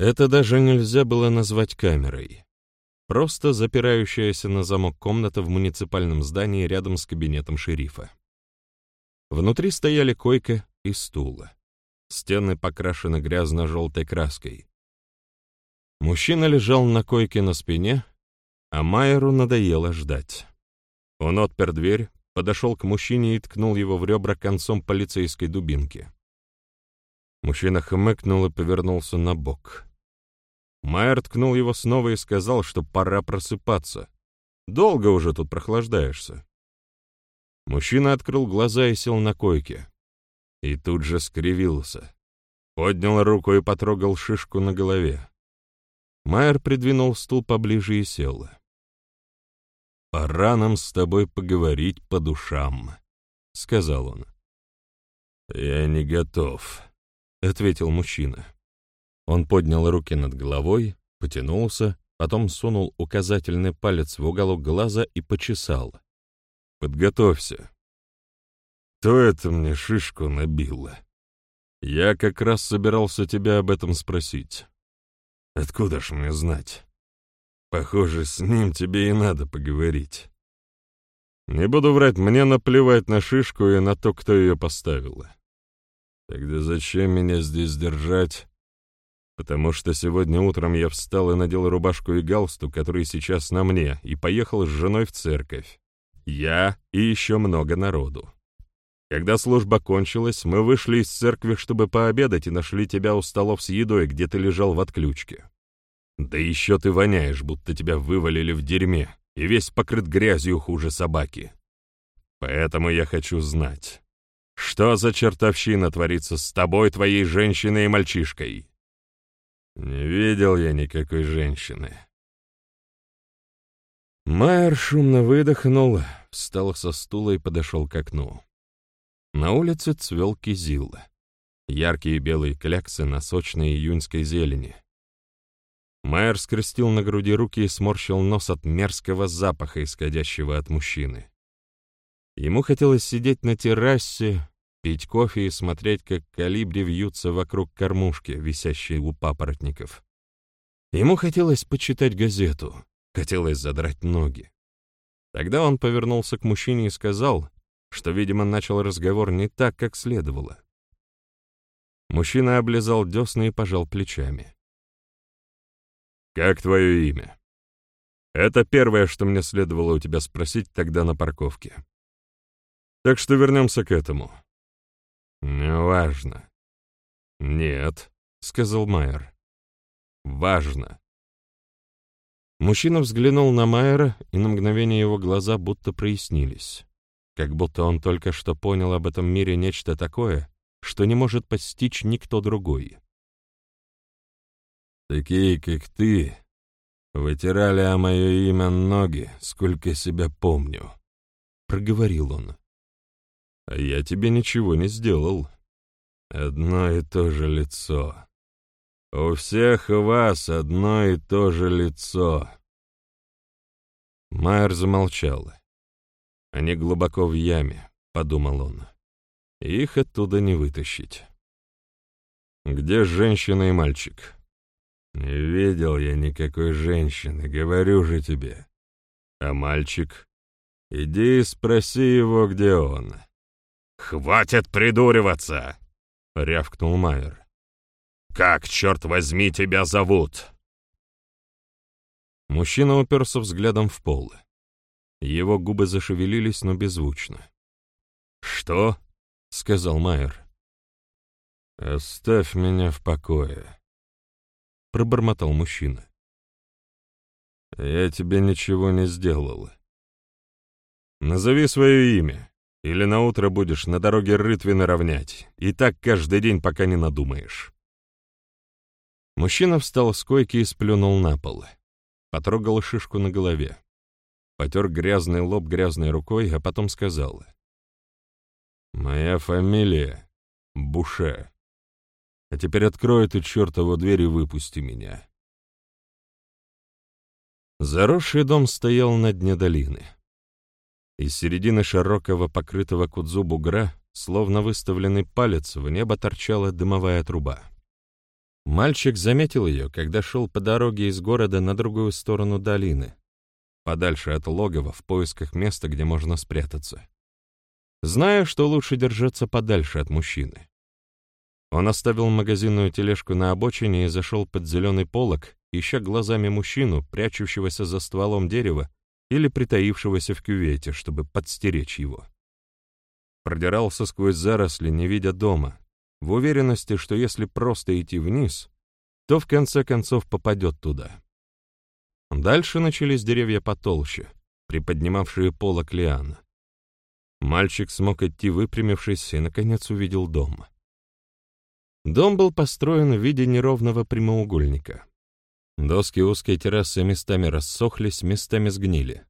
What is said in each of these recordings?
Это даже нельзя было назвать камерой. Просто запирающаяся на замок комната в муниципальном здании рядом с кабинетом шерифа. Внутри стояли койка и стула. Стены покрашены грязно-желтой краской. Мужчина лежал на койке на спине, а Майеру надоело ждать. Он отпер дверь, подошел к мужчине и ткнул его в ребра концом полицейской дубинки. Мужчина хмыкнул и повернулся на бок. Майер ткнул его снова и сказал, что пора просыпаться. Долго уже тут прохлаждаешься. Мужчина открыл глаза и сел на койке. И тут же скривился. Поднял руку и потрогал шишку на голове. Майер придвинул стул поближе и сел. «Пора нам с тобой поговорить по душам», — сказал он. «Я не готов», — ответил мужчина. Он поднял руки над головой, потянулся, потом сунул указательный палец в уголок глаза и почесал. «Подготовься. Кто это мне шишку набило? Я как раз собирался тебя об этом спросить. Откуда ж мне знать? Похоже, с ним тебе и надо поговорить. Не буду врать, мне наплевать на шишку и на то, кто ее поставил. Тогда зачем меня здесь держать? Потому что сегодня утром я встал и надел рубашку и галстук, которые сейчас на мне, и поехал с женой в церковь. Я и еще много народу. Когда служба кончилась, мы вышли из церкви, чтобы пообедать, и нашли тебя у столов с едой, где ты лежал в отключке. Да еще ты воняешь, будто тебя вывалили в дерьме, и весь покрыт грязью хуже собаки. Поэтому я хочу знать, что за чертовщина творится с тобой, твоей женщиной и мальчишкой? Не видел я никакой женщины. Майер шумно выдохнул, встал со стула и подошел к окну. На улице цвел кизил. Яркие белые кляксы на сочной июньской зелени. Майер скрестил на груди руки и сморщил нос от мерзкого запаха, исходящего от мужчины. Ему хотелось сидеть на террасе, пить кофе и смотреть, как калибри вьются вокруг кормушки, висящей у папоротников. Ему хотелось почитать газету, хотелось задрать ноги. Тогда он повернулся к мужчине и сказал, что, видимо, начал разговор не так, как следовало. Мужчина облизал десны и пожал плечами. «Как твое имя?» «Это первое, что мне следовало у тебя спросить тогда на парковке. Так что вернемся к этому». «Неважно». «Нет», — сказал Майер. «Важно». Мужчина взглянул на Майера, и на мгновение его глаза будто прояснились как будто он только что понял об этом мире нечто такое, что не может постичь никто другой. «Такие, как ты, вытирали о мое имя ноги, сколько себя помню», — проговорил он. «А я тебе ничего не сделал. Одно и то же лицо. У всех вас одно и то же лицо». Майер замолчал. Они глубоко в яме, — подумал он. Их оттуда не вытащить. Где женщина и мальчик? Не видел я никакой женщины, говорю же тебе. А мальчик? Иди спроси его, где он. «Хватит придуриваться!» — рявкнул Майер. «Как, черт возьми, тебя зовут?» Мужчина уперся взглядом в пол. Его губы зашевелились, но беззвучно. «Что?» — сказал Майер. «Оставь меня в покое», — пробормотал мужчина. «Я тебе ничего не сделал. Назови свое имя, или наутро будешь на дороге рытвины равнять, и так каждый день, пока не надумаешь». Мужчина встал с койки и сплюнул на пол. Потрогал шишку на голове потер грязный лоб грязной рукой, а потом сказал. «Моя фамилия — Буше. А теперь открой эту чертову дверь и выпусти меня». Заросший дом стоял на дне долины. Из середины широкого покрытого кудзу бугра, словно выставленный палец, в небо торчала дымовая труба. Мальчик заметил ее, когда шел по дороге из города на другую сторону долины, подальше от логова в поисках места, где можно спрятаться. Зная, что лучше держаться подальше от мужчины. Он оставил магазинную тележку на обочине и зашел под зеленый полог, ища глазами мужчину, прячущегося за стволом дерева или притаившегося в кювете, чтобы подстеречь его. Продирался сквозь заросли, не видя дома, в уверенности, что если просто идти вниз, то в конце концов попадет туда. Дальше начались деревья потолще, приподнимавшие полок лиана. Мальчик смог идти выпрямившись и, наконец, увидел дом. Дом был построен в виде неровного прямоугольника. Доски узкой террасы местами рассохлись, местами сгнили.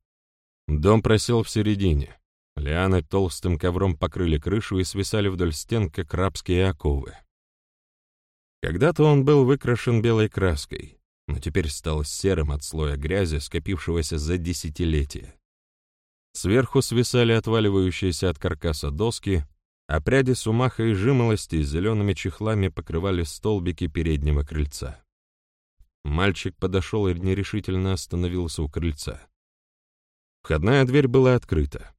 Дом просел в середине. Лианы толстым ковром покрыли крышу и свисали вдоль стен, как рабские оковы. Когда-то он был выкрашен белой краской, но теперь стал серым от слоя грязи, скопившегося за десятилетия. Сверху свисали отваливающиеся от каркаса доски, а пряди сумаха и жимолости зелеными чехлами покрывали столбики переднего крыльца. Мальчик подошел и нерешительно остановился у крыльца. Входная дверь была открыта.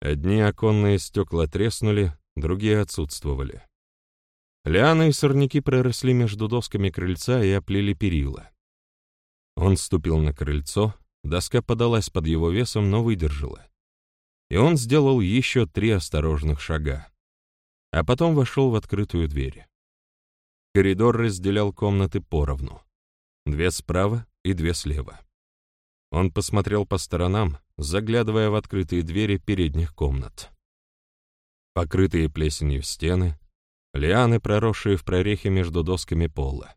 Одни оконные стекла треснули, другие отсутствовали. Лианы и сорняки проросли между досками крыльца и оплели перила. Он ступил на крыльцо, доска подалась под его весом, но выдержала и он сделал еще три осторожных шага, а потом вошел в открытую дверь. Коридор разделял комнаты поровну, две справа и две слева. Он посмотрел по сторонам, заглядывая в открытые двери передних комнат. Покрытые плесенью стены, лианы, проросшие в прорехи между досками пола.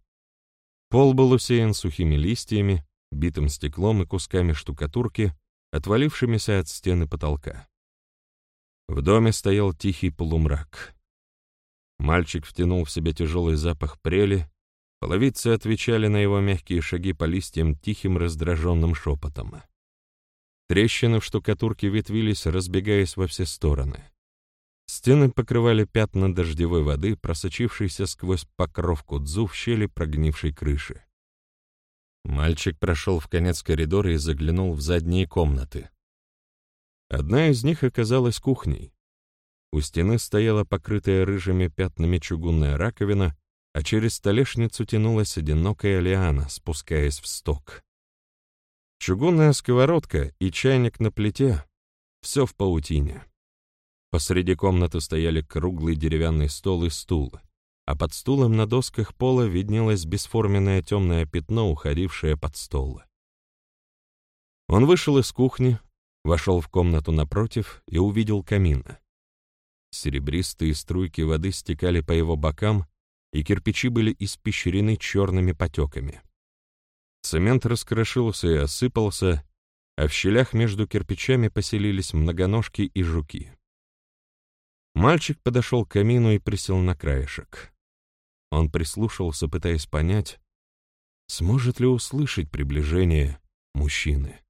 Пол был усеян сухими листьями, битым стеклом и кусками штукатурки, отвалившимися от стены потолка. В доме стоял тихий полумрак. Мальчик втянул в себя тяжелый запах прели, половицы отвечали на его мягкие шаги по листьям тихим раздраженным шепотом. Трещины в штукатурке ветвились, разбегаясь во все стороны. Стены покрывали пятна дождевой воды, просочившейся сквозь покровку дзу в щели прогнившей крыши. Мальчик прошел в конец коридора и заглянул в задние комнаты. Одна из них оказалась кухней. У стены стояла покрытая рыжими пятнами чугунная раковина, а через столешницу тянулась одинокая лиана, спускаясь в сток. Чугунная сковородка и чайник на плите — все в паутине. Посреди комнаты стояли круглый деревянный стол и стул — а под стулом на досках пола виднелось бесформенное темное пятно, уходившее под стол. Он вышел из кухни, вошел в комнату напротив и увидел камин. Серебристые струйки воды стекали по его бокам, и кирпичи были испещрены черными потеками. Цемент раскрошился и осыпался, а в щелях между кирпичами поселились многоножки и жуки. Мальчик подошел к камину и присел на краешек. Он прислушался, пытаясь понять, сможет ли услышать приближение мужчины.